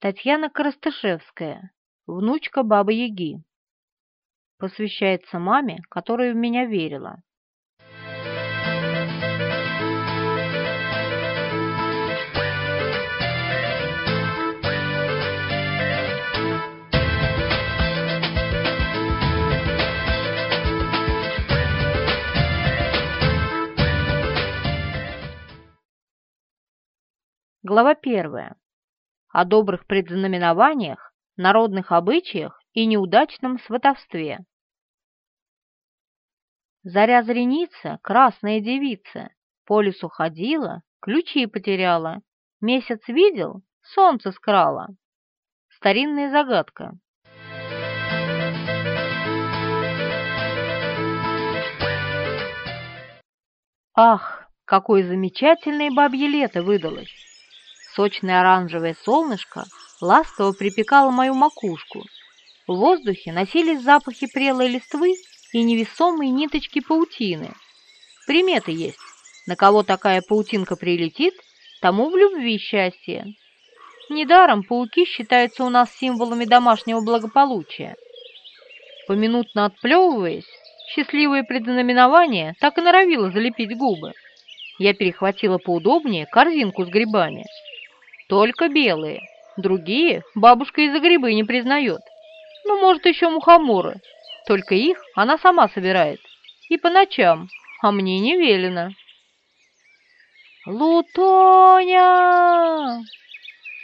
Татьяна Коростышевская, внучка Бабы-Яги. Посвящается маме, которая в меня верила. Глава первая о добрых предзнаменованиях, народных обычаях и неудачном сватовстве. Заря зреница, красная девица, по лесу ходила, ключи потеряла, месяц видел, солнце скрала. Старинная загадка. Ах, какое замечательное бабье лето выдалось! Сочное оранжевое солнышко ласково припекало мою макушку. В воздухе носились запахи прелой листвы и невесомые ниточки паутины. Приметы есть. На кого такая паутинка прилетит, тому в любви счастье. Недаром пауки считаются у нас символами домашнего благополучия. Поминутно отплевываясь, счастливое предзнаменование так и норовило залепить губы. Я перехватила поудобнее корзинку с грибами. Только белые. Другие бабушка из-за грибы не признает. Ну, может, еще мухоморы. Только их она сама собирает. И по ночам, а мне не велено. «Лутоня!»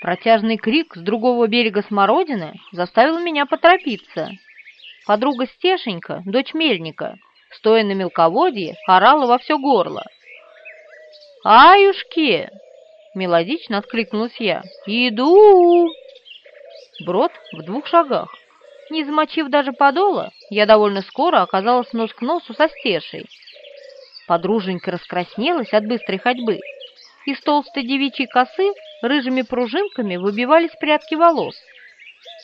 Протяжный крик с другого берега Смородины заставил меня поторопиться. Подруга Стешенька, дочь Мельника, стоя на мелководье, орала во все горло. «Аюшки, Мелодично откликнулась я. «Иду!» Брод в двух шагах. Не замочив даже подола, я довольно скоро оказалась нос к носу со стешей. Подруженька раскраснелась от быстрой ходьбы. Из толстой девичьей косы рыжими пружинками выбивались прядки волос.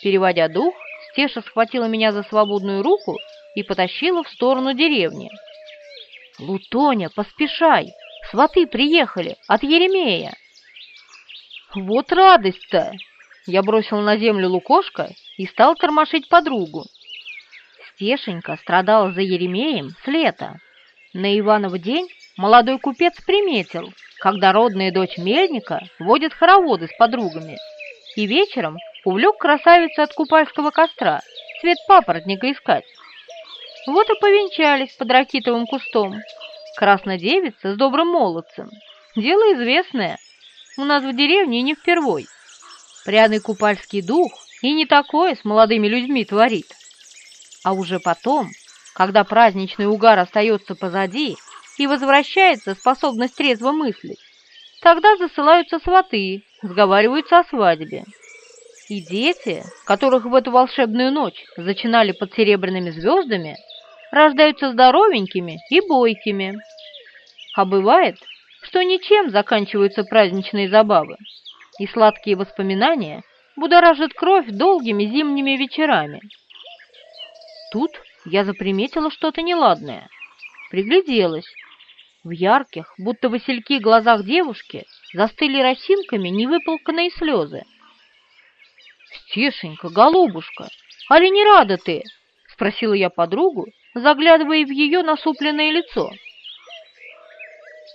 Переводя дух, Стеша схватила меня за свободную руку и потащила в сторону деревни. «Лутоня, поспешай! Сваты приехали от Еремея!» Вот радость-то! Я бросил на землю лукошко и стал тормошить подругу. Стешенька страдала за Еремеем с лета. На Иванов день молодой купец приметил, когда родная дочь мельника водит хороводы с подругами, и вечером увлек красавицу от купальского костра цвет папоротника искать. Вот и повенчались под ракитовым кустом. Краснодевица с добрым молодцем. Дело известное — у нас в деревне не впервой. Пряный купальский дух и не такое с молодыми людьми творит. А уже потом, когда праздничный угар остается позади и возвращается способность трезво мыслить, тогда засылаются сваты, сговариваются о свадьбе. И дети, которых в эту волшебную ночь зачинали под серебряными звездами, рождаются здоровенькими и бойкими. А бывает, что ничем заканчиваются праздничные забавы, и сладкие воспоминания будоражат кровь долгими зимними вечерами. Тут я заприметила что-то неладное, пригляделась. В ярких, будто васильки глазах девушки застыли росинками невыполканные слезы. «Стешенька, голубушка, али не рада ты?» — спросила я подругу, заглядывая в ее насупленное лицо.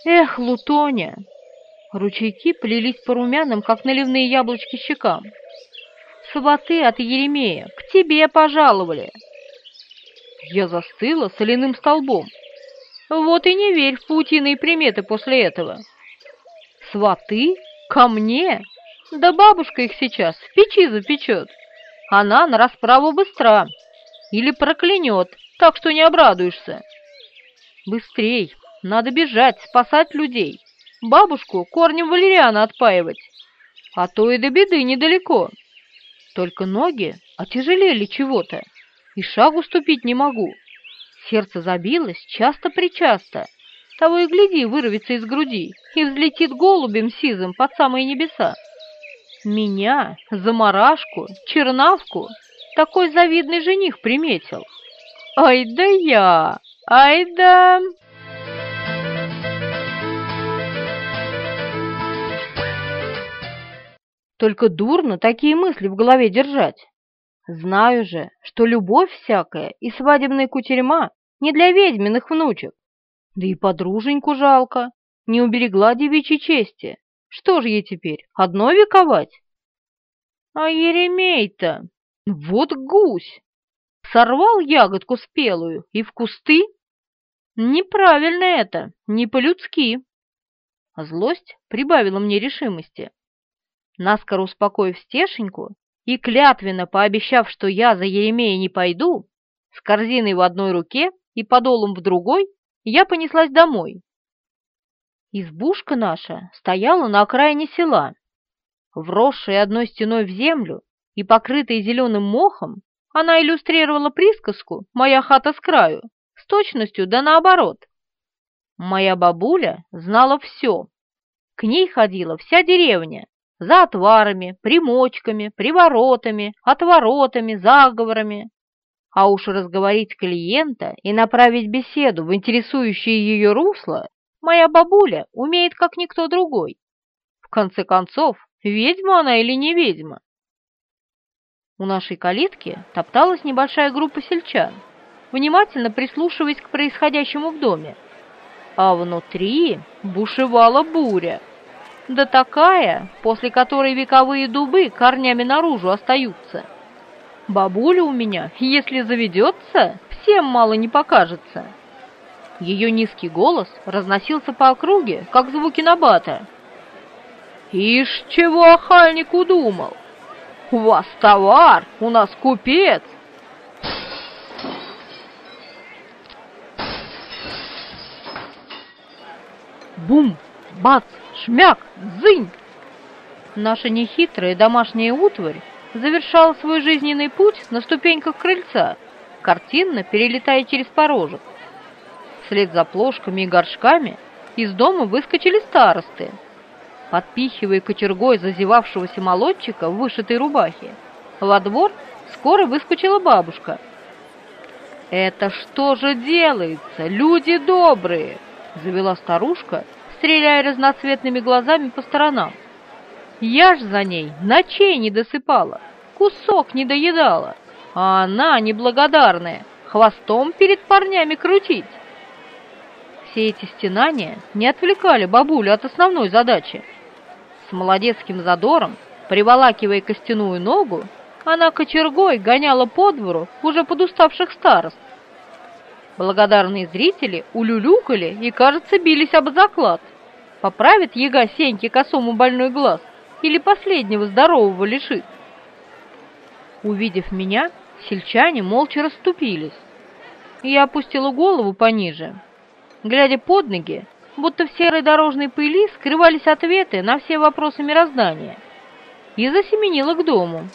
Эх, Лутоня! Ручейки плелись по румяным, как наливные яблочки щекам. Сваты от Еремея к тебе пожаловали. Я застыла соляным столбом. Вот и не верь в паутиные приметы после этого. Сваты? Ко мне? Да бабушка их сейчас в печи запечет. Она на расправу быстра. Или проклянет, так что не обрадуешься. Быстрей, надо бежать, спасать людей. Бабушку корнем валериана отпаивать. А то и до беды недалеко. Только ноги отяжелели чего-то, и шагу ступить не могу. Сердце забилось часто-причасто. Того и гляди, вырвется из груди и взлетит голубем сизым под самые небеса. Меня, заморашку, чернавку, такой завидный жених приметил. Ай да я, ай да... Только дурно такие мысли в голове держать. Знаю же, что любовь всякая и свадебная кутерьма не для ведьминых внучек. Да и подруженьку жалко, не уберегла девичьей чести. Что же ей теперь, одно вековать? А Еремей-то, вот гусь! Сорвал ягодку спелую и в кусты? Неправильно это, не по-людски. Злость прибавила мне решимости. Наскоро успокоив Стешеньку и клятвенно пообещав, что я за Еремея не пойду, с корзиной в одной руке и подолом в другой, я понеслась домой. Избушка наша стояла на окраине села. Вросшая одной стеной в землю и покрытая зеленым мохом, она иллюстрировала присказку «Моя хата с краю» с точностью да наоборот. Моя бабуля знала все. К ней ходила вся деревня за отварами, примочками, приворотами, отворотами, заговорами. А уж разговорить клиента и направить беседу в интересующее ее русло моя бабуля умеет как никто другой. В конце концов, ведьма она или не ведьма? У нашей калитки топталась небольшая группа сельчан, внимательно прислушиваясь к происходящему в доме. А внутри бушевала буря. Да такая, после которой вековые дубы корнями наружу остаются. Бабуля у меня, если заведется, всем мало не покажется. Ее низкий голос разносился по округе, как звуки набата. «Ишь, чего охальник удумал? У вас товар, у нас купец!» Бум! Бац! Шмяк! Зынь! Наша нехитрая домашняя утварь завершала свой жизненный путь на ступеньках крыльца, картинно перелетая через порожек. Вслед за плошками и горшками из дома выскочили старосты. Подпихивая кочергой зазевавшегося молодчика в вышитой рубахе, во двор скоро выскочила бабушка. «Это что же делается, люди добрые!» — завела старушка, стреляя разноцветными глазами по сторонам. «Я ж за ней ночей не досыпала, кусок не доедала, а она, неблагодарная, хвостом перед парнями крутить!» все эти стенания не отвлекали бабулю от основной задачи. С молодецким задором, приволакивая костяную ногу, она кочергой гоняла по двору уже подуставших старост. Благодарные зрители улюлюкали и, кажется, бились об заклад. Поправит яга Сеньке косому больной глаз или последнего здорового лишит. Увидев меня, сельчане молча расступились. Я опустила голову пониже, глядя под ноги, будто в серой дорожной пыли скрывались ответы на все вопросы мироздания, и засеменила к дому.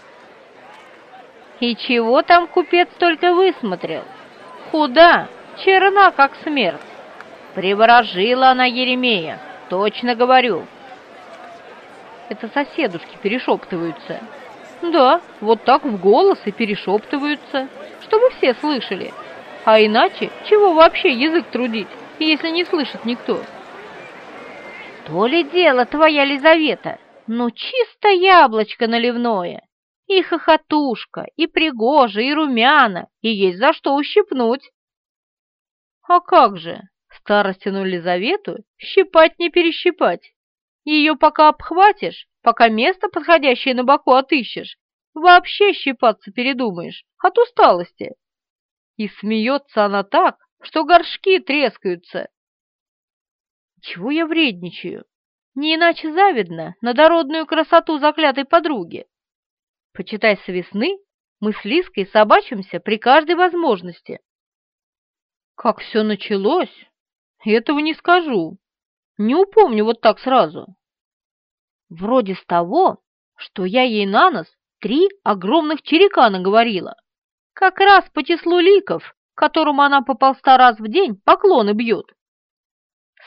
И чего там купец только высмотрел? Худа, черна, как смерть. Приворожила она Еремея, точно говорю. Это соседушки перешептываются. Да, вот так в голос и перешептываются, чтобы все слышали. А иначе чего вообще язык трудить? если не слышит никто. То ли дело твоя Лизавета, ну чисто яблочко наливное. И хохотушка, и пригожа, и румяна, и есть за что ущипнуть. А как же, старостину Лизавету щипать не перещипать. Ее пока обхватишь, пока место подходящее на боку отыщешь, вообще щипаться передумаешь от усталости. И смеется она так, что горшки трескаются. Чего я вредничаю? Не иначе завидно на дородную красоту заклятой подруги. Почитай с весны, мы с Лиской собачимся при каждой возможности. Как все началось, этого не скажу. Не упомню вот так сразу. Вроде с того, что я ей на нос три огромных черека наговорила. Как раз по числу ликов, которому она по полста раз в день поклоны бьет.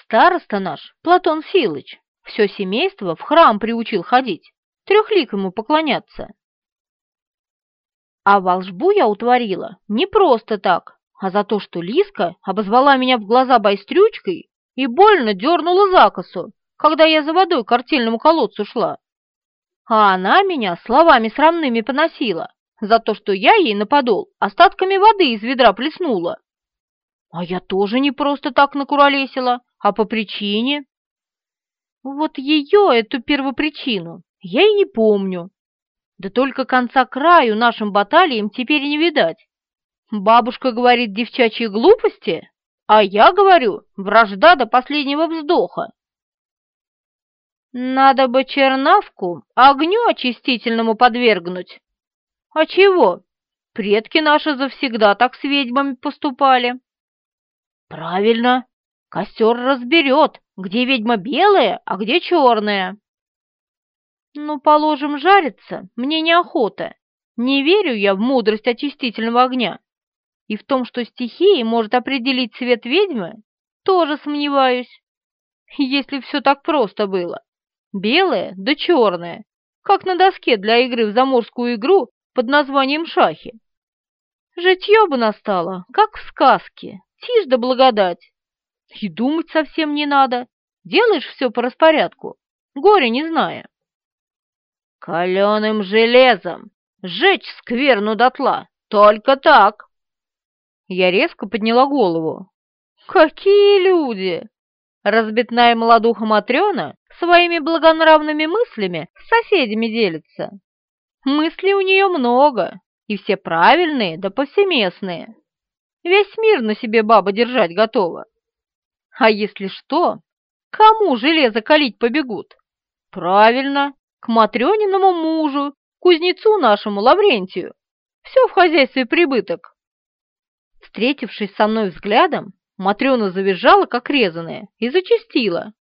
Староста наш, Платон Силыч, все семейство в храм приучил ходить, трехликому поклоняться. А волшбу я утворила не просто так, а за то, что Лиска обозвала меня в глаза байстрючкой и больно дернула за косу, когда я за водой к артельному колодцу шла. а она меня словами срамными поносила за то, что я ей на подол остатками воды из ведра плеснула. А я тоже не просто так накуролесила, а по причине. Вот ее, эту первопричину, я и не помню. Да только конца краю нашим баталиям теперь не видать. Бабушка говорит девчачьи глупости, а я говорю вражда до последнего вздоха. Надо бы чернавку огню очистительному подвергнуть. А чего? Предки наши завсегда так с ведьмами поступали. Правильно, костер разберет, где ведьма белая, а где черная. Ну, положим, жариться мне неохота. Не верю я в мудрость очистительного огня. И в том, что стихия может определить цвет ведьмы, тоже сомневаюсь. Если все так просто было. Белое да черное, как на доске для игры в заморскую игру под названием шахи. Житье бы настало, как в сказке, тишь да благодать. И думать совсем не надо, делаешь все по распорядку, горе не зная. Каленым железом сжечь скверну дотла, только так. Я резко подняла голову. Какие люди! Разбитная молодуха Матрена своими благонравными мыслями с соседями делится. Мыслей у нее много, и все правильные да повсеместные. Весь мир на себе баба держать готова. А если что, кому железо калить побегут? Правильно, к Матрёниному мужу, кузнецу нашему Лаврентию. Все в хозяйстве прибыток. Встретившись со мной взглядом, Матрёна завизжала, как резаная, и зачастила.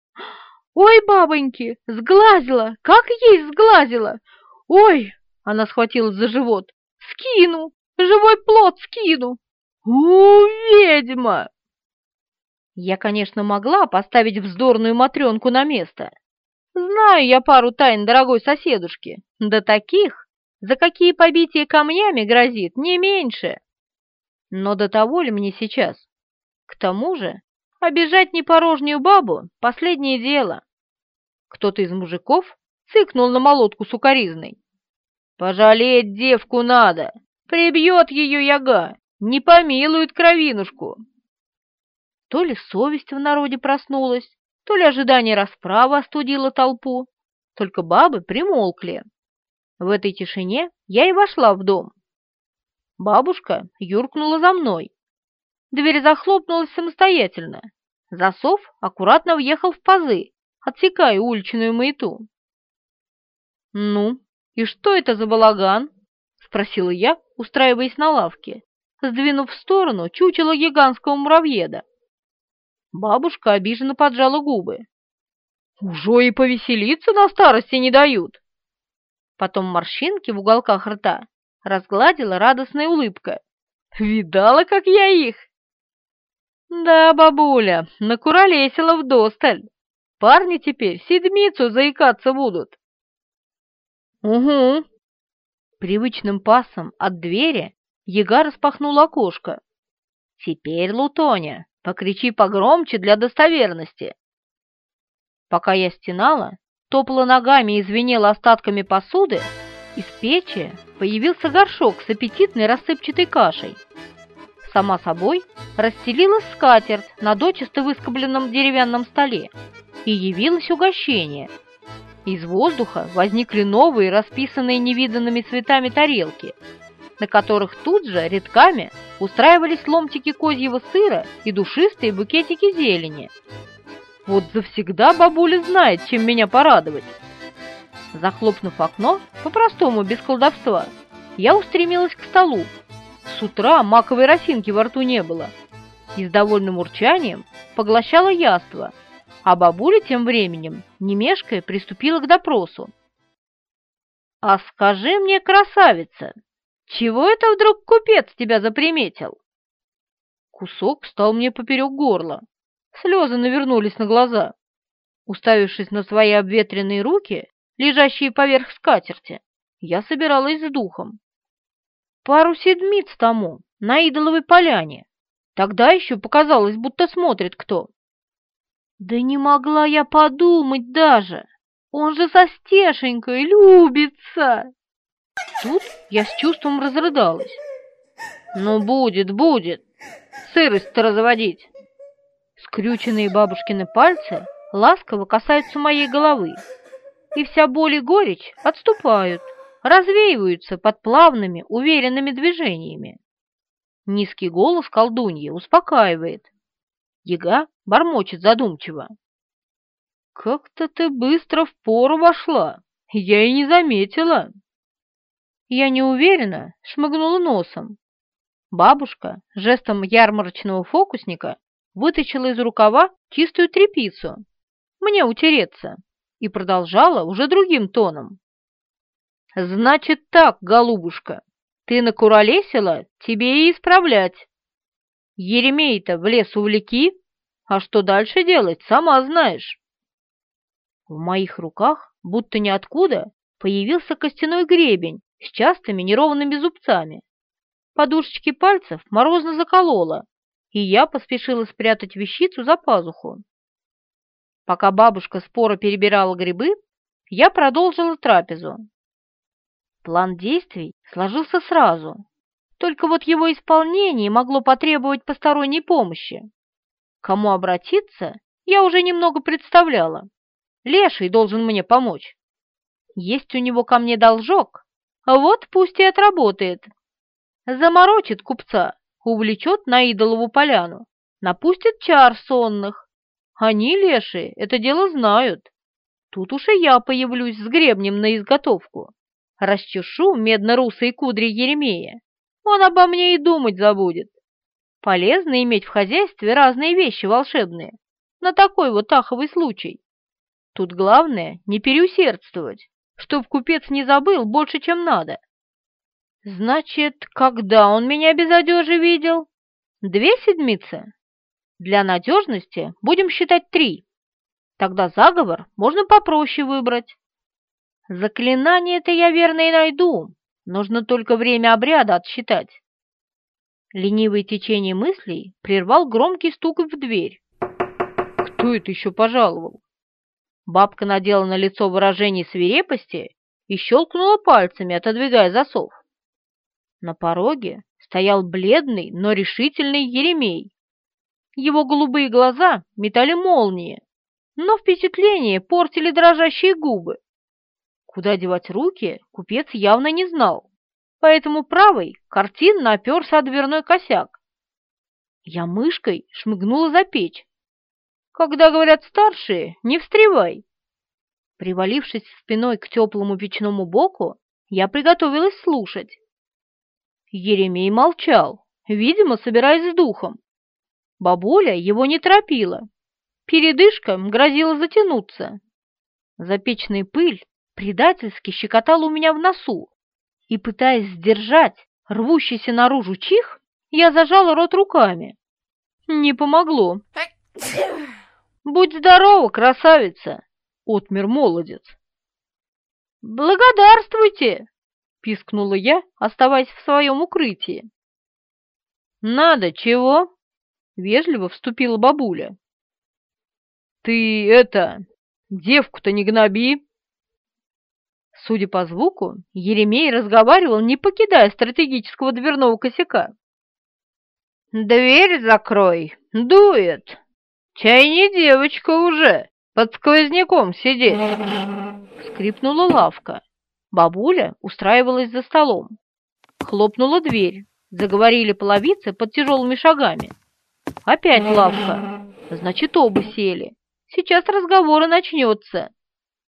«Ой, бабоньки, сглазила! Как есть сглазила! Ой!» Она схватилась за живот. «Скину! Живой плод скину! У, ведьма!» Я, конечно, могла поставить вздорную матренку на место. Знаю я пару тайн дорогой соседушки, да таких, за какие побитие камнями грозит, не меньше. Но до того ли мне сейчас? К тому же, обижать непорожнюю бабу — последнее дело. Кто-то из мужиков цыкнул на молотку сукоризной. «Пожалеть девку надо, прибьет ее яга, не помилует кровинушку». То ли совесть в народе проснулась, то ли ожидание расправы остудило толпу, только бабы примолкли. В этой тишине я и вошла в дом. Бабушка юркнула за мной. Дверь захлопнулась самостоятельно. Засов аккуратно въехал в пазы, отсекая уличную маяту. «Ну, и что это за балаган?» — спросила я, устраиваясь на лавке, сдвинув в сторону чучело гигантского муравьеда. Бабушка обиженно поджала губы. «Уже и повеселиться на старости не дают!» Потом морщинки в уголках рта разгладила радостная улыбка. «Видала, как я их?» «Да, бабуля, накуролесила вдосталь. Парни теперь седмицу заикаться будут». «Угу». Привычным пасом от двери яга распахнула окошко. «Теперь, Лутоня, Покричи погромче для достоверности. Пока я стенала, топала ногами и звенела остатками посуды, из печи появился горшок с аппетитной рассыпчатой кашей. Сама собой расстелилась скатерть на дочисто выскобленном деревянном столе, и явилось угощение. Из воздуха возникли новые, расписанные невиданными цветами тарелки – на которых тут же редками устраивались ломтики козьего сыра и душистые букетики зелени. Вот завсегда бабуля знает, чем меня порадовать. Захлопнув окно, по-простому, без колдовства, я устремилась к столу. С утра маковой росинки во рту не было. И с довольным урчанием поглощала яство, а бабуля тем временем, не мешкая, приступила к допросу. «А скажи мне, красавица, чего это вдруг купец тебя заприметил?» Кусок стал мне поперек горла. Слезы навернулись на глаза. Уставившись на свои обветренные руки, лежащие поверх скатерти, я собиралась с духом. Пару седмиц тому, на идоловой поляне. Тогда еще показалось, будто смотрит кто. Да не могла я подумать даже, Он же со Стешенькой любится!» Тут я с чувством разрыдалась. «Ну, будет, будет! Сырость-то разводить!» Скрюченные бабушкины пальцы ласково касаются моей головы, и вся боль и горечь отступают, развеиваются под плавными, уверенными движениями. Низкий голос колдуньи успокаивает. Яга бормочет задумчиво. «Как-то ты быстро в пору вошла, я и не заметила». Я неуверенно шмыгнула носом. Бабушка жестом ярмарочного фокусника вытащила из рукава чистую тряпицу. Мне утереться. И продолжала уже другим тоном. «Значит так, голубушка, ты накуролесила, тебе и исправлять. Еремей-то в лес увлеки, а что дальше делать, сама знаешь». В моих руках, будто ниоткуда, появился костяной гребень с частыми неровными зубцами. Подушечки пальцев морозно заколола, и я поспешила спрятать вещицу за пазуху. Пока бабушка споро перебирала грибы, я продолжила трапезу. План действий сложился сразу, только вот его исполнение могло потребовать посторонней помощи. Кому обратиться, я уже немного представляла. Леший должен мне помочь. Есть у него ко мне должок, вот пусть и отработает. Заморочит купца, увлечет на идолову поляну, напустит чар сонных. Они, лешие, это дело знают. Тут уж и я появлюсь с гребнем на изготовку. Расчешу медно-русые кудри Еремея. Он обо мне и думать забудет. Полезно иметь в хозяйстве разные вещи волшебные. На такой вот аховый случай. Тут главное не переусердствовать, чтоб купец не забыл больше, чем надо. Значит, когда он меня без одежи видел? Две седмицы? Для надежности будем считать три. Тогда заговор можно попроще выбрать. Заклинание-то я верно и найду. Нужно только время обряда отсчитать. Ленивое течение мыслей прервал громкий стук в дверь. Кто это еще пожаловал? Бабка надела на лицо выражение свирепости и щелкнула пальцами, отодвигая засов. На пороге стоял бледный, но решительный Еремей. Его голубые глаза метали молнии, но впечатление портили дрожащие губы. Куда девать руки, купец явно не знал, поэтому правой картинно оперся о дверной косяк. Я мышкой шмыгнула за печь. Когда говорят старшие, не встревай. Привалившись спиной к теплому печному боку, я приготовилась слушать. Еремей молчал, видимо, собираясь с духом. Бабуля его не торопила. Передышка грозила затянуться. Запечная пыль предательски щекотала у меня в носу, и, пытаясь сдержать рвущийся наружу чих, я зажала рот руками. Не помогло. «Будь здорова, красавица!» — отмер молодец. «Благодарствуйте!» — пискнула я, оставаясь в своем укрытии. «Надо чего?» — вежливо вступила бабуля. «Ты это, девку-то не гноби!» Судя по звуку, Еремей разговаривал, не покидая стратегического дверного косяка. «Дверь закрой, дует! Чай не девочка уже, под сквозняком сидеть!» Скрипнула лавка. Бабуля устраивалась за столом. Хлопнула дверь. Заговорили половицы под тяжелыми шагами. Опять лавка. Значит, оба сели. Сейчас разговор и начнется.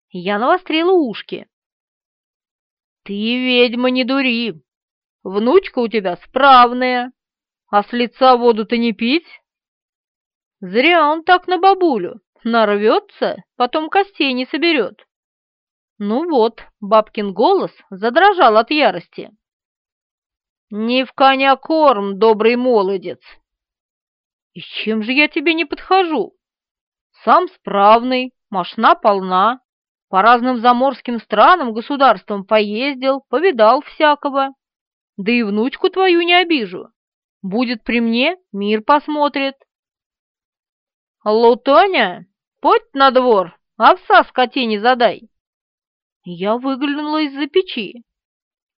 Я навострила ушки. Ты, ведьма, не дури. Внучка у тебя справная. А с лица воду-то не пить? Зря он так на бабулю. Нарвется, потом костей не соберет. Ну вот, бабкин голос задрожал от ярости. «Не в коня корм, добрый молодец!» «И чем же я тебе не подхожу? Сам справный, машина полна, по разным заморским странам, государствам поездил, повидал всякого. Да и внучку твою не обижу. Будет при мне, мир посмотрит». «Лутоня, подь на двор, овса скотине задай. Я выглянула из-за печи.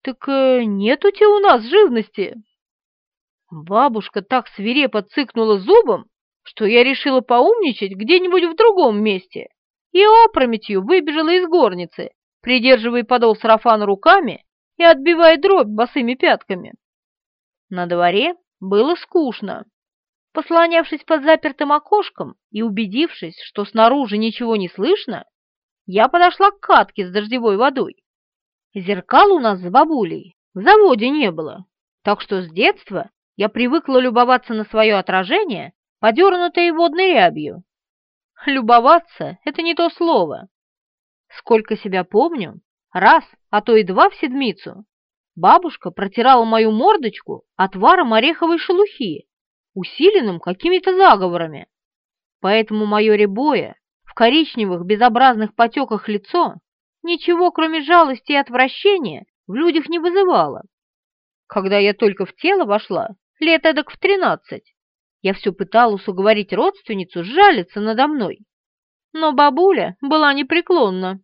Так э, нету те у нас живности. Бабушка так свирепо цыкнула зубом, что я решила поумничать где-нибудь в другом месте и опрометью выбежала из горницы, придерживая подол сарафана руками и отбивая дробь босыми пятками. На дворе было скучно. Послонявшись под запертым окошком и убедившись, что снаружи ничего не слышно, я подошла к катке с дождевой водой. Зеркал у нас с бабулей в заводе не было, так что с детства я привыкла любоваться на свое отражение, подернутое водной рябью. Любоваться — это не то слово. Сколько себя помню, раз, а то и два в седмицу, бабушка протирала мою мордочку отваром ореховой шелухи, усиленным какими-то заговорами. Поэтому мое рябое, в коричневых безобразных потеках лицо ничего, кроме жалости и отвращения, в людях не вызывало. Когда я только в тело вошла, лет эдак в тринадцать, я все пыталась уговорить родственницу жалиться надо мной. Но бабуля была непреклонна.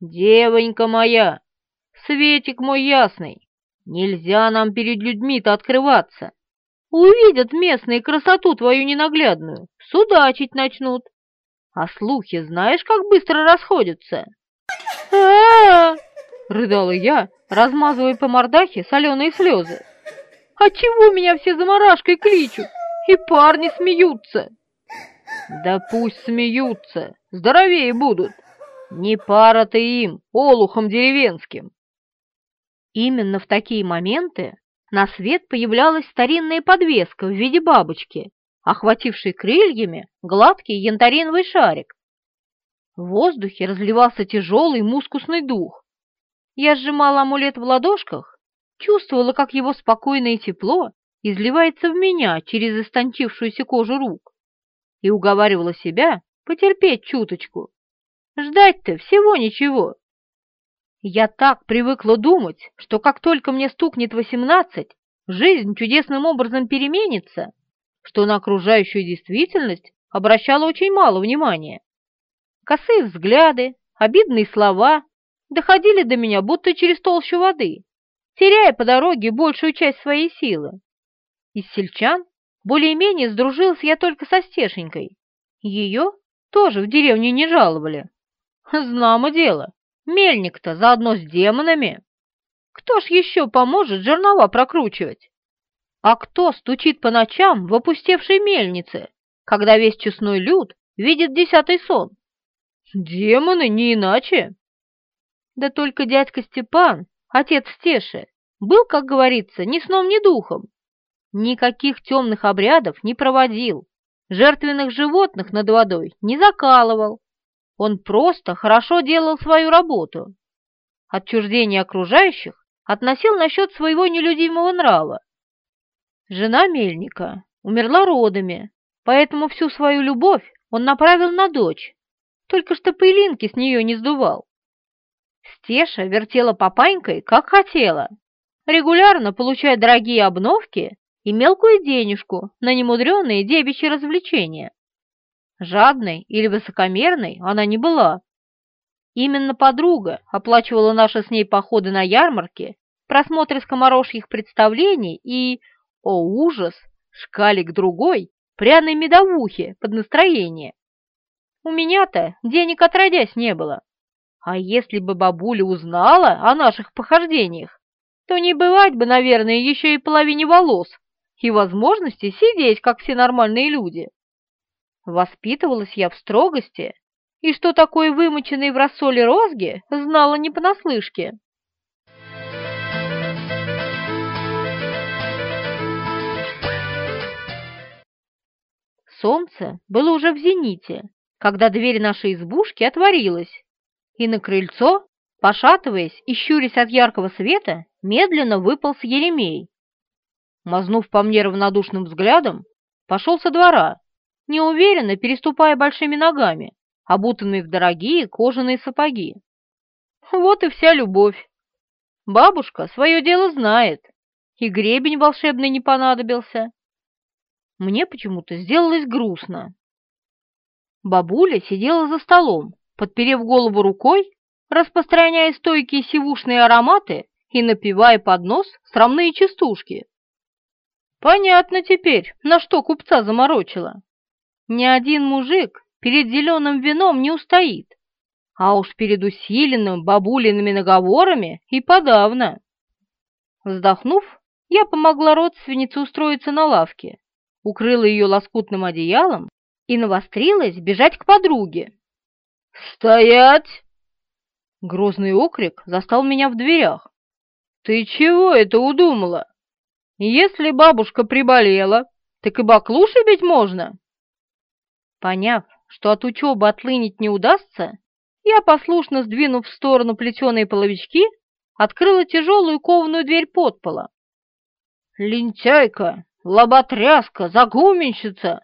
«Девонька моя, Светик мой ясный, нельзя нам перед людьми-то открываться. Увидят местные красоту твою ненаглядную, судачить начнут. А слухи знаешь, как быстро расходятся?» «А-а-а!» — рыдала я, размазывая по мордахе соленые слезы. «А чего меня все заморашкой кличут? И парни смеются!» «Да пусть смеются, здоровее будут!» Не пара ты им, олухом деревенским. Именно в такие моменты на свет появлялась старинная подвеска в виде бабочки, охватившей крыльями гладкий янтариновый шарик. В воздухе разливался тяжелый мускусный дух. Я сжимала амулет в ладошках, чувствовала, как его спокойное тепло изливается в меня через истончившуюся кожу рук, и уговаривала себя потерпеть чуточку, Ждать-то всего ничего. Я так привыкла думать, что как только мне стукнет восемнадцать, жизнь чудесным образом переменится, что на окружающую действительность обращала очень мало внимания. Косые взгляды, обидные слова доходили до меня будто через толщу воды, теряя по дороге большую часть своей силы. Из сельчан более-менее сдружился я только со Стешенькой. Ее тоже в деревне не жаловали. Знамо дело, мельник-то заодно с демонами. Кто ж еще поможет жернова прокручивать? А кто стучит по ночам в опустевшей мельнице, когда весь честной люд видит десятый сон? Демоны не иначе. Да только дядька Степан, отец Стеши, был, как говорится, ни сном, ни духом. Никаких темных обрядов не проводил, жертвенных животных над водой не закалывал, он просто хорошо делал свою работу. Отчуждение окружающих относил насчет своего нелюдимого нрава. Жена Мельника умерла родами, поэтому всю свою любовь он направил на дочь, только что пылинки с нее не сдувал. Стеша вертела папанькой, как хотела, регулярно получая дорогие обновки и мелкую денежку на немудреные девичьи развлечения. Жадной или высокомерной она не была. Именно подруга оплачивала наши с ней походы на ярмарке, просмотры скоморожьих представлений и, о ужас, шкалик другой, пряной медовухи под настроение. У меня-то денег отродясь не было. А если бы бабуля узнала о наших похождениях, то не бывать бы, наверное, еще и половине волос и возможности сидеть, как все нормальные люди. Воспитывалась я в строгости, и что такое вымоченные в рассоле розги, знала не понаслышке. Солнце было уже в зените, когда дверь нашей избушки отворилась, и на крыльцо, пошатываясь и щурясь от яркого света, медленно выполз Еремей. Мазнув по мне равнодушным взглядом, пошел со двора, неуверенно переступая большими ногами, обутанные в дорогие кожаные сапоги. Вот и вся любовь. Бабушка свое дело знает, и гребень волшебный не понадобился. Мне почему-то сделалось грустно. Бабуля сидела за столом, подперев голову рукой, распространяя стойкие сивушные ароматы и напивая под нос срамные частушки. Понятно теперь, на что купца заморочила. Ни один мужик перед зеленым вином не устоит, а уж перед усиленным бабулиными наговорами и подавно. Вздохнув, я помогла родственнице устроиться на лавке, укрыла ее лоскутным одеялом и навострилась бежать к подруге. «Стоять!» Грозный окрик застал меня в дверях. «Ты чего это удумала? Если бабушка приболела, так и баклуши бить можно?» Поняв, что от учебы отлынить не удастся, я, послушно сдвинув в сторону плетеные половички, открыла тяжелую кованую дверь подпола. «Лентяйка, лоботряска, загуменщица!»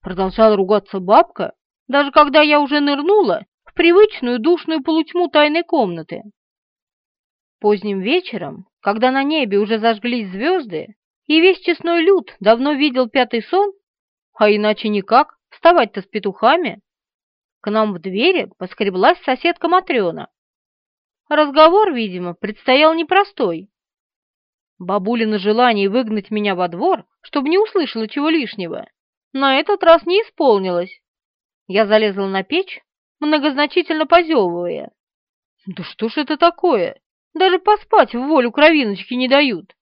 Продолжала ругаться бабка, даже когда я уже нырнула в привычную душную полутьму тайной комнаты. Поздним вечером, когда на небе уже зажглись звезды, и весь честной люд давно видел пятый сон, а иначе никак, вставать-то с петухами, к нам в двери поскреблась соседка Матрена. Разговор, видимо, предстоял непростой. Бабулина желание выгнать меня во двор, чтобы не услышала чего лишнего, на этот раз не исполнилось. Я залезла на печь, многозначительно позевывая. Да что ж это такое? Даже поспать в волю кровиночки не дают.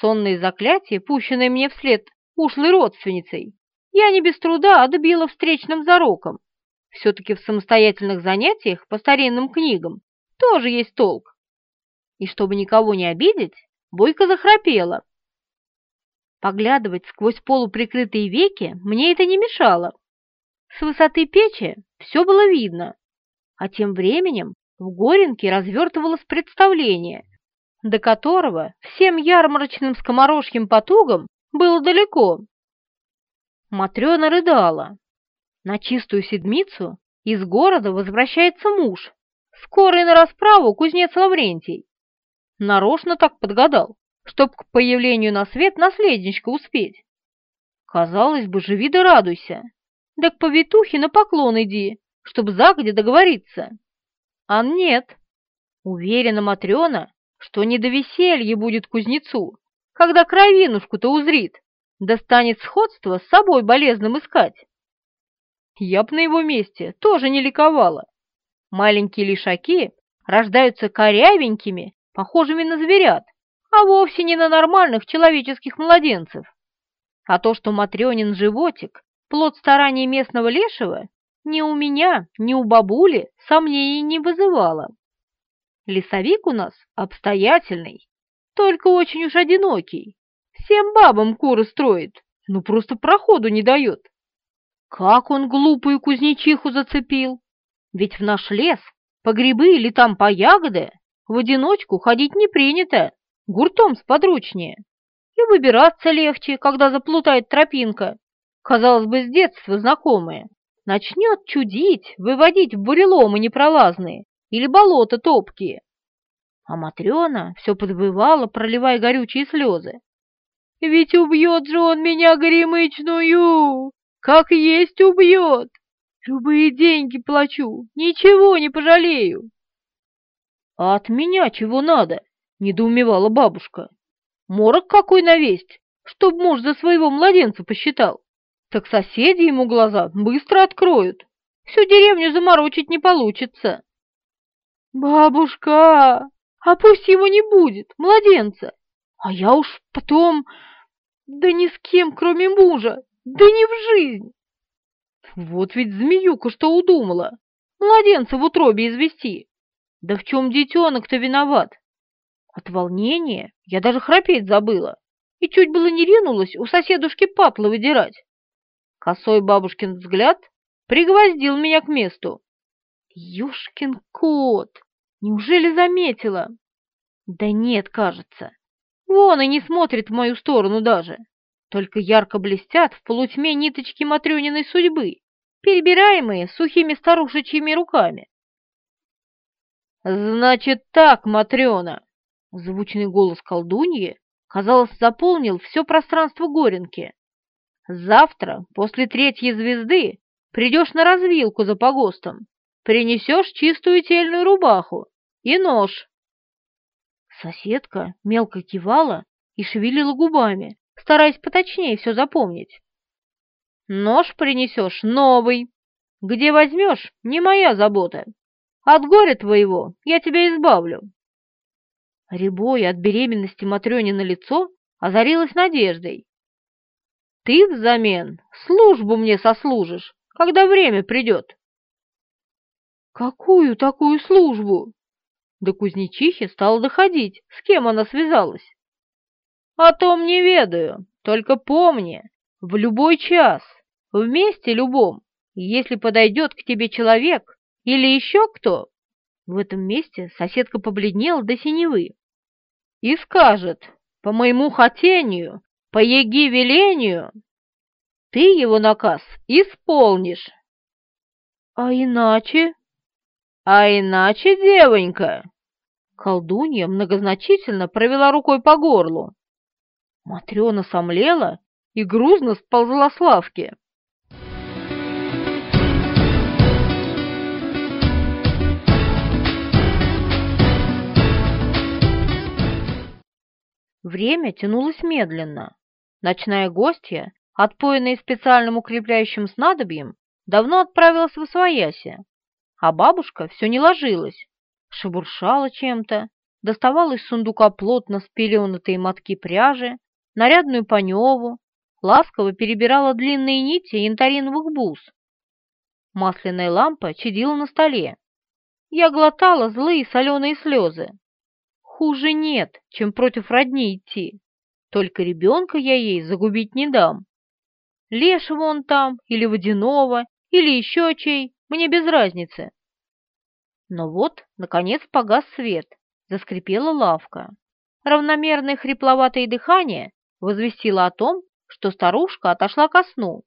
Сонные заклятия, пущенные мне вслед ушлой родственницей, я не без труда отбила встречным зароком. Все-таки в самостоятельных занятиях по старинным книгам тоже есть толк. И чтобы никого не обидеть, Бойко захрапела. Поглядывать сквозь полуприкрытые веки мне это не мешало. С высоты печи все было видно, а тем временем в Горенке развертывалось представление, до которого всем ярмарочным скоморожьим потугам было далеко. Матрена рыдала, на чистую седмицу из города возвращается муж, скорый на расправу кузнец Лаврентий. Нарочно так подгадал, чтоб к появлению на свет наследничка успеть. Казалось бы, живи да радуйся, да к повитухе на поклон иди, чтоб загодя договориться. А нет, уверена Матрена, что не до веселья будет кузнецу, когда кровинушку-то узрит, да станет сходство с собой болезным искать. Я б на его месте тоже не ликовала. Маленькие лишаки рождаются корявенькими, похожими на зверят, а вовсе не на нормальных человеческих младенцев. А то, что Матрёнин животик – плод старания местного лешего, ни у меня, ни у бабули сомнений не вызывало. Лесовик у нас обстоятельный, только очень уж одинокий. Всем бабам куры строит, ну просто проходу не дает. Как он глупую кузнечиху зацепил? Ведь в наш лес по грибы или там по ягоды в одиночку ходить не принято, гуртом сподручнее. И выбираться легче, когда заплутает тропинка, казалось бы, с детства знакомая. Начнет чудить, выводить в буреломы непролазные или болота топкие. А Матрена все подвывала, проливая горючие слезы. «Ведь убьет же он меня горемычную! Как есть убьет! Любые деньги плачу, ничего не пожалею!» «А от меня чего надо?» — недоумевала бабушка. «Морок какой навесть, чтоб муж за своего младенца посчитал. Так соседи ему глаза быстро откроют. Всю деревню заморочить не получится». «Бабушка, а пусть его не будет, младенца, а я уж потом... Да ни с кем, кроме мужа, да не в жизнь. Вот ведь змеюка что удумала. Младенца в утробе извести. Да в чем детенок-то виноват? От волнения я даже храпеть забыла и чуть было не ринулась у соседушки патлы выдирать. Косой бабушкин взгляд пригвоздил меня к месту. Ёшкин кот! Неужели заметила? Да нет, кажется. Вон и не смотрит в мою сторону даже. Только ярко блестят в полутьме ниточки Матрёниной судьбы, перебираемые сухими старушечьими руками. «Значит так, Матрёна!» Звучный голос колдуньи, казалось, заполнил все пространство Горенки. «Завтра, после третьей звезды, придешь на развилку за погостом, принесешь чистую тельную рубаху и нож. Соседка мелко кивала и шевелила губами, стараясь поточнее все запомнить. Нож принесешь новый. Где возьмешь, не моя забота. От горя твоего я тебя избавлю. Рябой от беременности Матрёне на лицо озарилась надеждой. Ты взамен службу мне сослужишь, когда время придет. Какую такую службу? До кузнечихи стало доходить, с кем она связалась. О том не ведаю, только помни, в любой час, в месте любом, если подойдет к тебе человек или еще кто, в этом месте соседка побледнела до синевы и скажет, по моему хотению, по еги велению, ты его наказ исполнишь. А иначе? А иначе, девонька, колдунья многозначительно провела рукой по горлу. Матрена сомлела и грузно сползла с лавки. Время тянулось медленно. Ночная гостья, отпоенная специальным укрепляющим снадобьем, давно отправилась в Освояси, а бабушка все не ложилась, шебуршала чем-то, доставала из сундука плотно спеленутые мотки пряжи, нарядную паневу, ласково перебирала длинные нити янтариновых бус. Масляная лампа чадила на столе. Я глотала злые соленые слезы. Хуже нет, чем против родни идти. Только ребенка я ей загубить не дам. Лешего он там, или водяного, или еще чей, мне без разницы. Но вот, наконец, погас свет, заскрипела лавка. Равномерное хрипловатое дыхание возвестило о том, что старушка отошла ко сну.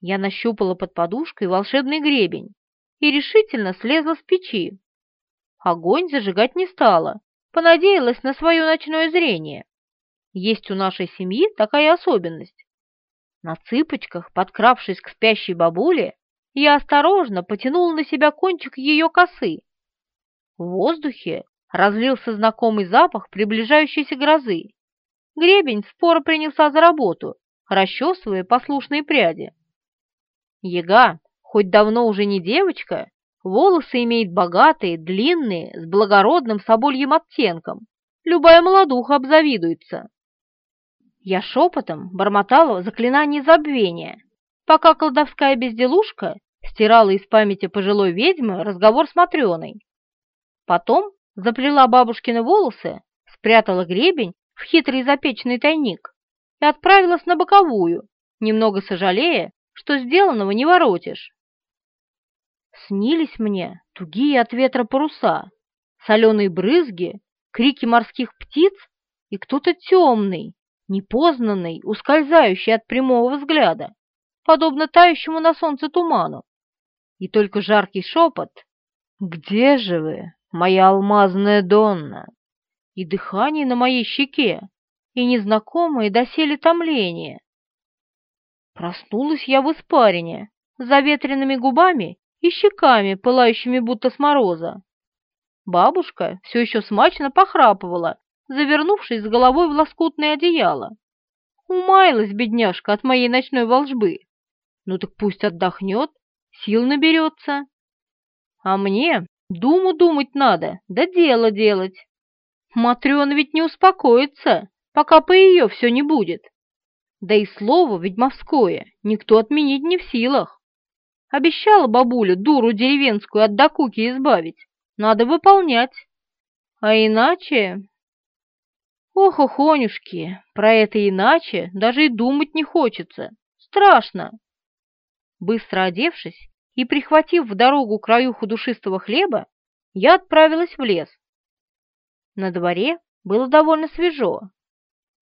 Я нащупала под подушкой волшебный гребень и решительно слезла с печи. Огонь зажигать не стала, понадеялась на свое ночное зрение. Есть у нашей семьи такая особенность. На цыпочках, подкравшись к спящей бабуле, я осторожно потянула на себя кончик ее косы. В воздухе разлился знакомый запах приближающейся грозы. Гребень споро принялся за работу, расчесывая послушные пряди. Ега, хоть давно уже не девочка, Волосы имеет богатые, длинные, с благородным собольем оттенком. Любая молодуха обзавидуется. Я шепотом бормотала заклинание забвения, пока колдовская безделушка стирала из памяти пожилой ведьмы разговор с Матрёной. Потом заплела бабушкины волосы, спрятала гребень в хитрый запечный тайник и отправилась на боковую, немного сожалея, что сделанного не воротишь. Снились мне тугие от ветра паруса, соленые брызги, крики морских птиц и кто-то темный, непознанный, ускользающий от прямого взгляда, подобно тающему на солнце туману. И только жаркий шепот «Где же вы, моя алмазная Донна?» и дыхание на моей щеке, и незнакомое доселе томление. Проснулась я в испарине, с заветренными губами и щеками, пылающими будто с мороза. Бабушка все еще смачно похрапывала, завернувшись с головой в лоскутное одеяло. Умаялась бедняжка от моей ночной волжбы. Ну так пусть отдохнет, сил наберется. А мне думу думать надо, да дело делать. Матрена ведь не успокоится, пока по ее все не будет. Да и слово ведьмовское никто отменить не в силах. Обещала бабуля дуру деревенскую от докуки избавить. Надо выполнять. А иначе... Ох, охонюшки, про это иначе даже и думать не хочется. Страшно. Быстро одевшись и прихватив в дорогу краюху душистого хлеба, я отправилась в лес. На дворе было довольно свежо.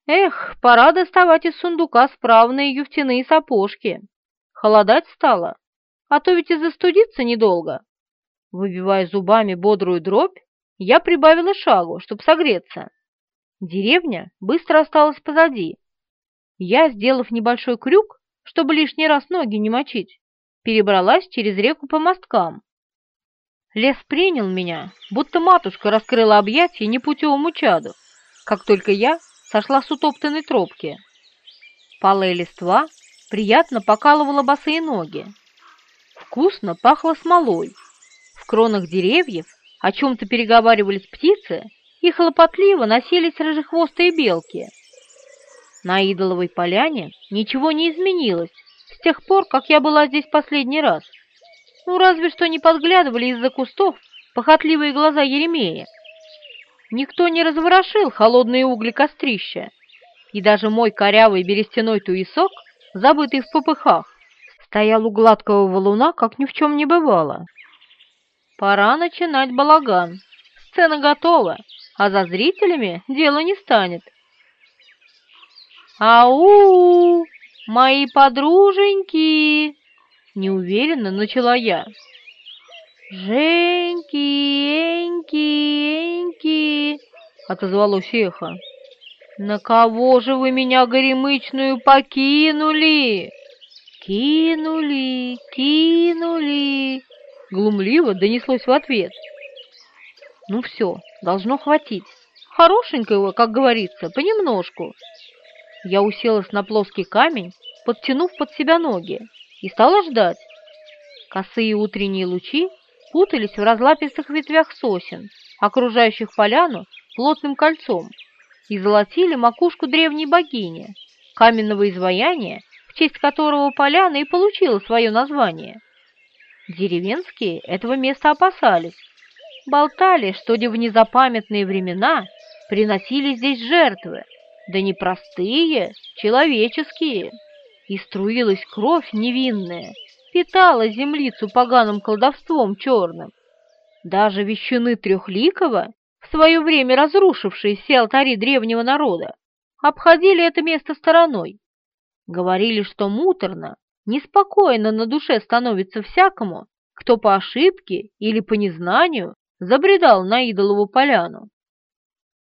Эх, пора доставать из сундука справные юфтяные сапожки. Холодать стало а то ведь и застудиться недолго. Выбивая зубами бодрую дробь, я прибавила шагу, чтобы согреться. Деревня быстро осталась позади. Я, сделав небольшой крюк, чтобы лишний раз ноги не мочить, перебралась через реку по мосткам. Лес принял меня, будто матушка раскрыла объятия непутевому чаду, как только я сошла с утоптанной тропки. Палая листва приятно покалывала босые ноги. Вкусно пахло смолой. В кронах деревьев о чем-то переговаривались птицы и хлопотливо носились рыжехвостые белки. На идоловой поляне ничего не изменилось тех пор, как я была здесь последний раз. Ну, разве что не подглядывали из-за кустов похотливые глаза Еремея. Никто не разворошил холодные угли кострища, и даже мой корявый берестяной туесок, забытый в попыхах, стоял у гладкого валуна, как ни в чем не бывало. Пора начинать балаган. Сцена готова, а за зрителями дело не станет. «Ау, мои подруженьки!» — неуверенно начала я. «Женьки, Эньки, Эньки!» — отозвалось эхо. «На кого же вы меня горемычную покинули?» «Кинули, кинули!» — глумливо донеслось в ответ. «Ну все, должно хватить. Хорошенького, как говорится, понемножку». Я уселась на плоский камень, подтянув под себя ноги, и стала ждать. Косые утренние лучи путались в разлапистых ветвях сосен, окружающих поляну плотным кольцом, и золотили макушку древней богини, каменного изваяния, в честь которого поляна и получила свое название. Деревенские этого места опасались. Болтали, что в незапамятные времена приносили здесь жертвы, да не простые, человеческие. И струилась кровь невинная, питала землицу поганым колдовством черным. Даже вещуны Трехликова, в свое время разрушившие все алтари древнего народа, обходили это место стороной. Говорили, что муторно, неспокойно на душе становится всякому, кто по ошибке или по незнанию забредал на идолову поляну.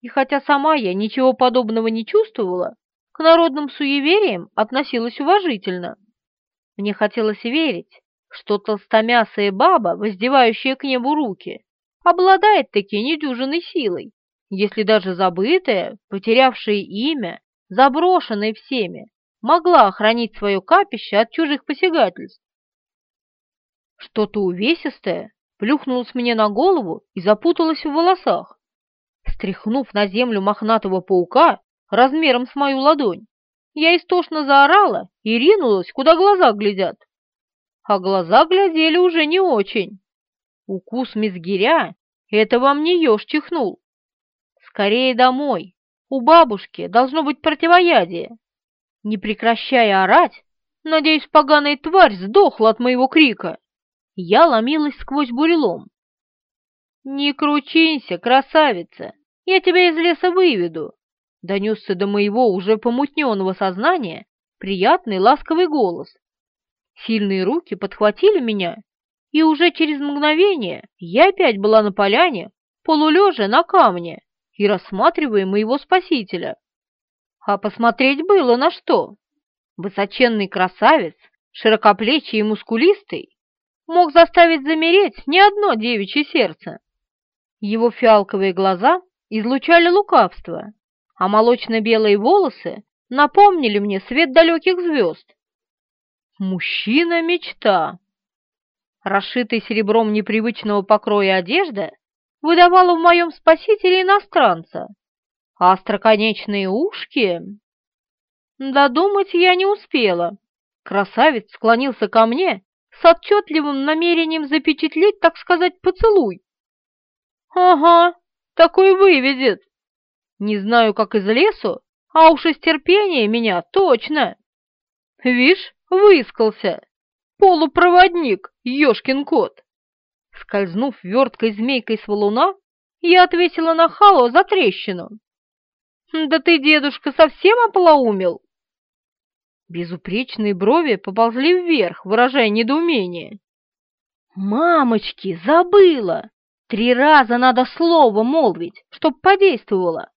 И хотя сама я ничего подобного не чувствовала, к народным суевериям относилась уважительно. Мне хотелось верить, что толстомясая баба, воздевающая к небу руки, обладает таки недюжиной силой, если даже забытая, потерявшая имя, заброшенная всеми, могла охранить свое капище от чужих посягательств. Что-то увесистое плюхнулось мне на голову и запуталось в волосах. Стряхнув на землю мохнатого паука размером с мою ладонь, я истошно заорала и ринулась, куда глаза глядят. А глаза глядели уже не очень. Укус мизгиря — это вам не еж чихнул. Скорее домой. У бабушки должно быть противоядие. Не прекращая орать, надеюсь, поганая тварь сдохла от моего крика, я ломилась сквозь бурелом. «Не кручинься, красавица, я тебя из леса выведу», — донесся до моего уже помутненного сознания приятный ласковый голос. Сильные руки подхватили меня, и уже через мгновение я опять была на поляне, полулежа на камне и рассматривая моего спасителя. А посмотреть было на что. Высоченный красавец, широкоплечий и мускулистый, мог заставить замереть не одно девичье сердце. Его фиалковые глаза излучали лукавство, а молочно-белые волосы напомнили мне свет далеких звезд. Мужчина-мечта. Расшитый серебром непривычного покроя одежда выдавала в моем спасителе иностранца, а остроконечные ушки... Додумать я не успела. Красавец склонился ко мне с отчетливым намерением запечатлеть, так сказать, поцелуй. Ага, такой выведет. Не знаю, как из лесу, а уж из терпения меня точно. Вишь, выискался. Полупроводник, ёшкин кот. Скользнув верткой змейкой с валуна, я ответила на Хало за трещину. «Да ты, дедушка, совсем ополоумел?» Безупречные брови поползли вверх, выражая недоумение. «Мамочки, забыла! Три раза надо слово молвить, чтоб подействовало!»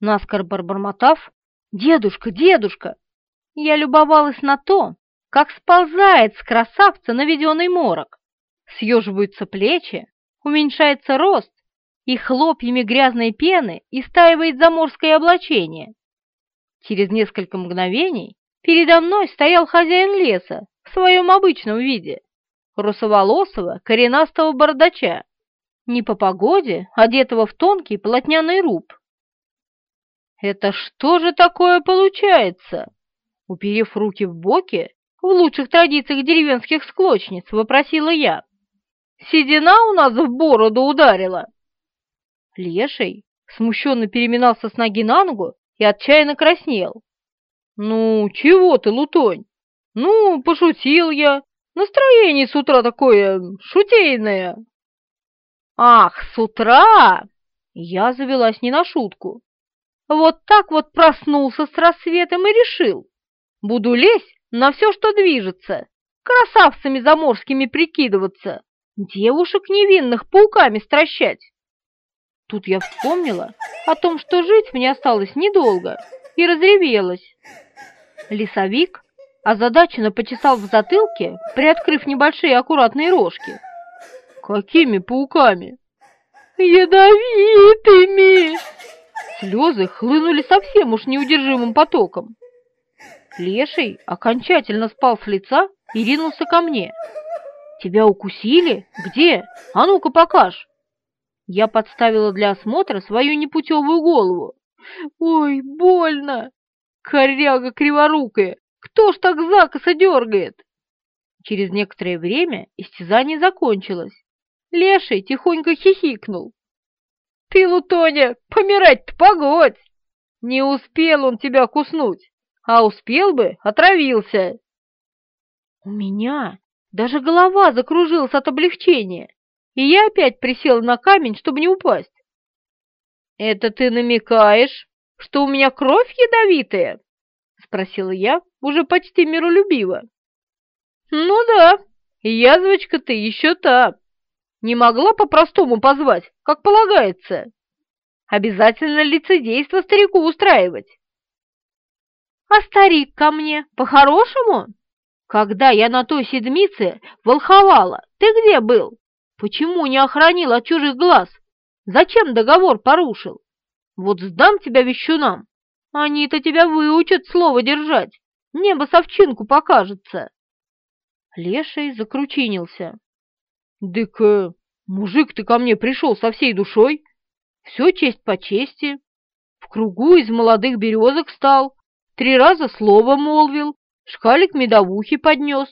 Наскоро бормотав, «Дедушка, дедушка!» Я любовалась на то, как сползает с красавца наведенный морок. Съеживаются плечи, уменьшается рост, и хлопьями грязной пены истаивает заморское облачение. Через несколько мгновений передо мной стоял хозяин леса в своем обычном виде, русоволосого коренастого бородача, не по погоде, одетого в тонкий полотняный руб. «Это что же такое получается?» Уперев руки в боки, в лучших традициях деревенских склочниц, вопросила я. «Седина у нас в бороду ударила!» Леший смущенно переминался с ноги на ногу и отчаянно краснел. «Ну, чего ты, Лутонь? Ну, пошутил я. Настроение с утра такое шутейное». «Ах, с утра!» Я завелась не на шутку. Вот так вот проснулся с рассветом и решил. Буду лезть на все, что движется, красавцами заморскими прикидываться, девушек невинных пауками стращать. Тут я вспомнила о том, что жить мне осталось недолго, и разревелась. Лесовик озадаченно почесал в затылке, приоткрыв небольшие аккуратные рожки. «Какими пауками?» «Ядовитыми!» Слезы хлынули совсем уж неудержимым потоком. Леший окончательно спал с лица и ринулся ко мне. «Тебя укусили? Где? А ну-ка покаж!» Я подставила для осмотра свою непутевую голову. «Ой, больно! Коряга криворукая! Кто ж так закоса дергает?» Через некоторое время истязание закончилось. Леший тихонько хихикнул. «Ты, Лутоня, помирать-то погодь! Не успел он тебя куснуть, а успел бы, отравился!» У меня даже голова закружилась от облегчения, и я опять присела на камень, чтобы не упасть. «Это ты намекаешь, что у меня кровь ядовитая?» — спросила я уже почти миролюбиво. «Ну да, язвочка ты еще та!» Не могла по-простому позвать, как полагается. Обязательно лицедейство старику устраивать. А старик ко мне по-хорошему? Когда я на той седмице волховала, ты где был? Почему не охранил от чужих глаз? Зачем договор порушил? Вот сдам тебя вещунам. Они-то тебя выучат слово держать. Небо совчинку покажется. Леший закручинился. «Дык, э, мужик ты ко мне пришел со всей душой, все честь по чести, в кругу из молодых березок стал, три раза слово молвил, шкалик медовухи поднес,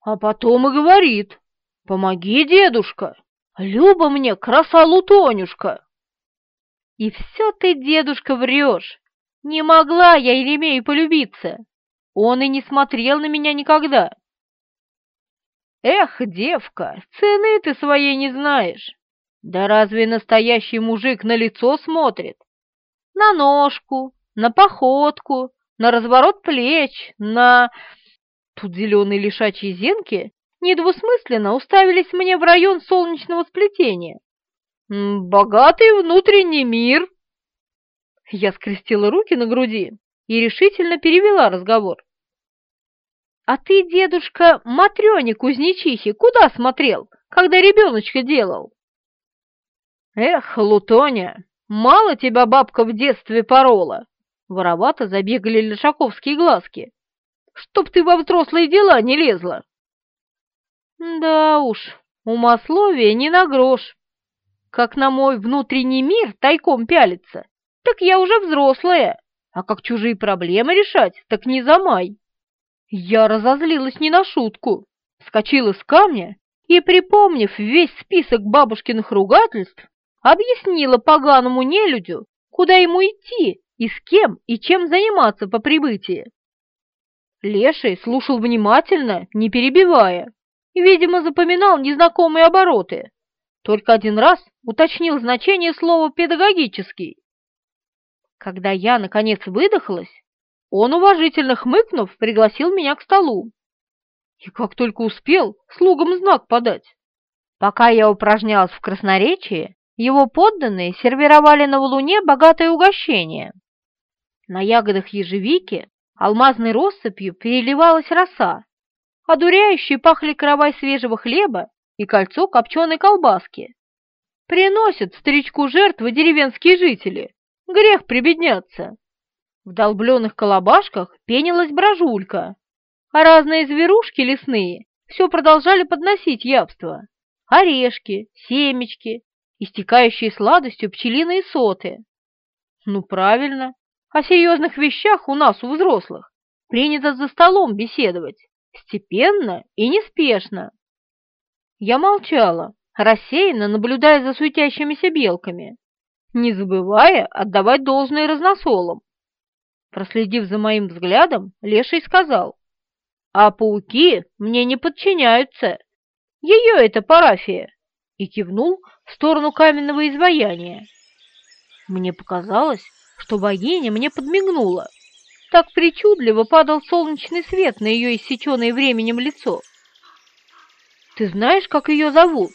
а потом и говорит, «Помоги, дедушка, Люба мне, красалу Тонюшка!» И все ты, дедушка, врешь. Не могла я Еремею полюбиться. Он и не смотрел на меня никогда. Эх, девка, цены ты своей не знаешь. Да разве настоящий мужик на лицо смотрит? На ножку, на походку, на разворот плеч, на... Тут зеленые лишачьи зенки недвусмысленно уставились мне в район солнечного сплетения. «Богатый внутренний мир!» Я скрестила руки на груди и решительно перевела разговор. «А ты, дедушка, Матрёне кузнечихи, куда смотрел, когда ребеночка делал?» «Эх, Лутоня, мало тебя бабка в детстве порола!» Воровато забегали лешаковские глазки. «Чтоб ты во взрослые дела не лезла!» «Да уж, умословие не на грош. Как на мой внутренний мир тайком пялится, так я уже взрослая, а как чужие проблемы решать, так не за май!» Я разозлилась не на шутку, вскочила с камня и, припомнив весь список бабушкиных ругательств, объяснила поганому нелюдю, куда ему идти и с кем и чем заниматься по прибытии. Леший слушал внимательно, не перебивая, и, видимо, запоминал незнакомые обороты. Только один раз уточнил значение слова «педагогический». Когда я, наконец, выдохлась, он, уважительно хмыкнув, пригласил меня к столу. И как только успел, слугам знак подать. Пока я упражнялась в красноречии, его подданные сервировали на валуне богатое угощение. На ягодах ежевики алмазной россыпью переливалась роса, одуряющие пахли каравай свежего хлеба и кольцо копченой колбаски. Приносят старичку жертвы деревенские жители, грех прибедняться. В долбленных колобашках пенилась брожулька, а разные зверушки лесные все продолжали подносить явство. Орешки, семечки, истекающие сладостью пчелиные соты. Ну, правильно, о серьезных вещах у нас, у взрослых, принято за столом беседовать, степенно и неспешно. Я молчала, рассеянно наблюдая за суетящимися белками, не забывая отдавать должное разносолам. Проследив за моим взглядом, Леший сказал, «А пауки мне не подчиняются. Ее это парафия!» и кивнул в сторону каменного изваяния. Мне показалось, что богиня мне подмигнула. Так причудливо падал солнечный свет на ее иссеченное временем лицо. «Ты знаешь, как ее зовут?»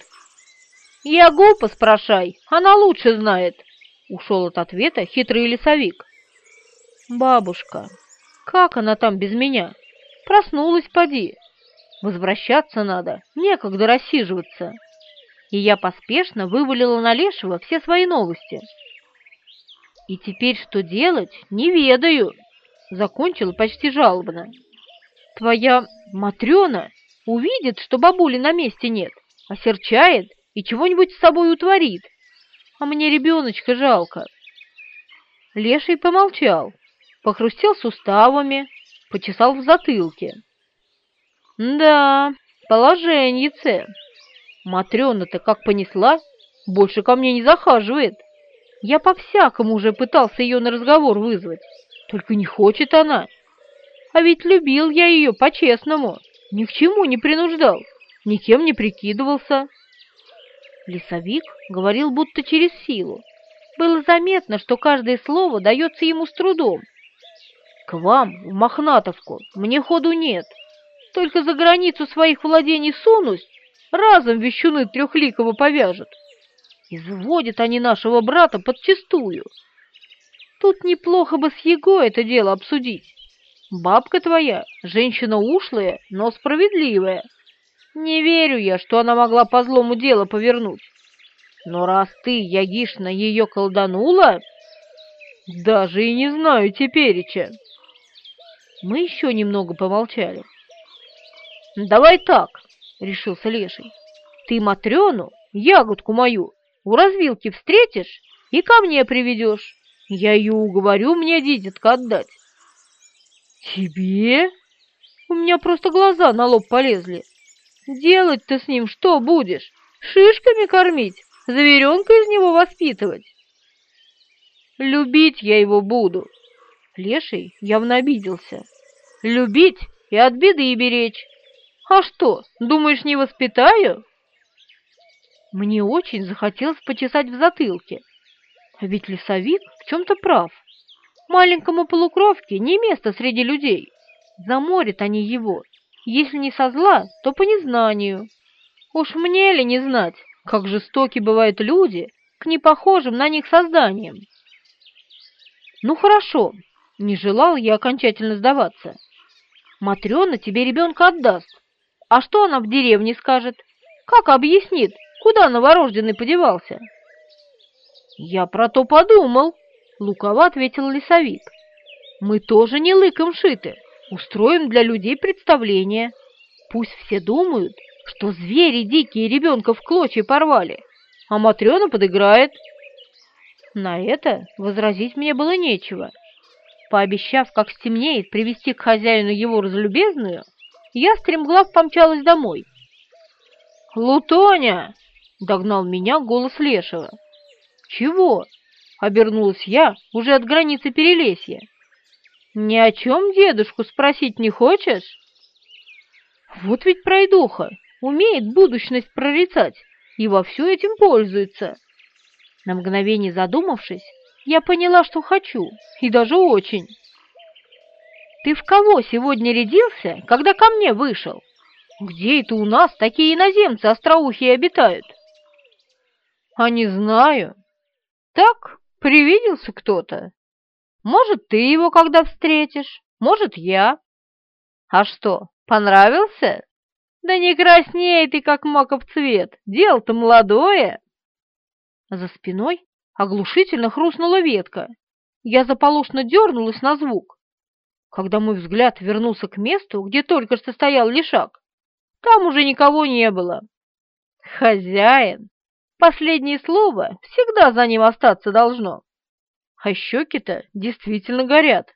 «Я глупо спрашай, она лучше знает», — ушел от ответа хитрый лесовик. «Бабушка, как она там без меня? Проснулась, поди. Возвращаться надо, некогда рассиживаться». И я поспешно вывалила на Лешего все свои новости. «И теперь что делать, не ведаю», — закончила почти жалобно. «Твоя Матрена увидит, что бабули на месте нет, осерчает и чего-нибудь с собой утворит. А мне ребеночка жалко. Леший помолчал, похрустел суставами, почесал в затылке. Да, положеньице. Матрена-то как понесла, больше ко мне не захаживает. Я по-всякому уже пытался ее на разговор вызвать, только не хочет она. А ведь любил я ее по-честному, ни к чему не принуждал, никем не прикидывался. Лесовик говорил будто через силу. Было заметно, что каждое слово дается ему с трудом. «К вам, в Мохнатовку, мне ходу нет. Только за границу своих владений сунусь, разом вещуны трехликого повяжут. Изводят они нашего брата подчистую. Тут неплохо бы с Его это дело обсудить. Бабка твоя, женщина ушлая, но справедливая. Не верю я, что она могла по злому дело повернуть. Но раз ты, Ягишна, ее колданула, даже и не знаю тепереча. Мы еще немного помолчали. «Давай так», — решился Леший. «Ты Матрёну, ягодку мою, у развилки встретишь и ко мне приведешь. Я ее уговорю мне дитятка отдать». «Тебе?» У меня просто глаза на лоб полезли. Делать-то с ним что будешь? Шишками кормить? Зверенка из него воспитывать? Любить я его буду. Леший явно обиделся. Любить и от беды беречь. А что, думаешь, не воспитаю? Мне очень захотелось почесать в затылке. А ведь лесовик в чем-то прав. Маленькому полукровке не место среди людей. Заморят они его если не со зла, то по незнанию. Уж мне ли не знать, как жестоки бывают люди к непохожим на них созданиям? Ну хорошо, не желал я окончательно сдаваться. Матрена тебе ребенка отдаст. А что она в деревне скажет? Как объяснит, куда новорожденный подевался? Я про то подумал, лукаво ответил лесовик. Мы тоже не лыком шиты. Устроим для людей представление. Пусть все думают, что звери дикие ребенка в клочья порвали, а Матрена подыграет. На это возразить мне было нечего. Пообещав, как стемнеет, привести к хозяину его разлюбезную, я стремглав помчалась домой. «Лутоня!» — догнал меня голос Лешего. «Чего?» — обернулась я уже от границы Перелесья. «Ни о чем дедушку спросить не хочешь?» «Вот ведь пройдоха, умеет будущность прорицать и во всю этим пользуется». На мгновение задумавшись, я поняла, что хочу, и даже очень. «Ты в кого сегодня рядился, когда ко мне вышел? Где это у нас такие иноземцы остроухие обитают?» «А не знаю. Так, привиделся кто-то. Может, ты его когда встретишь, может, я. А что, Понравился? Да не красней ты, как маков цвет, дело-то молодое. За спиной оглушительно хрустнула ветка. Я заполошно дернулась на звук. Когда мой взгляд вернулся к месту, где только что стоял лишак, там уже никого не было. Хозяин. Последнее слово всегда за ним остаться должно. А щеки-то действительно горят.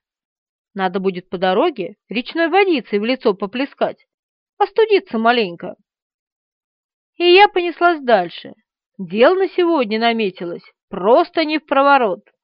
Надо будет по дороге речной водицей в лицо поплескать, остудиться маленько. И я понеслась дальше. Дело на сегодня наметилось, просто не в проворот.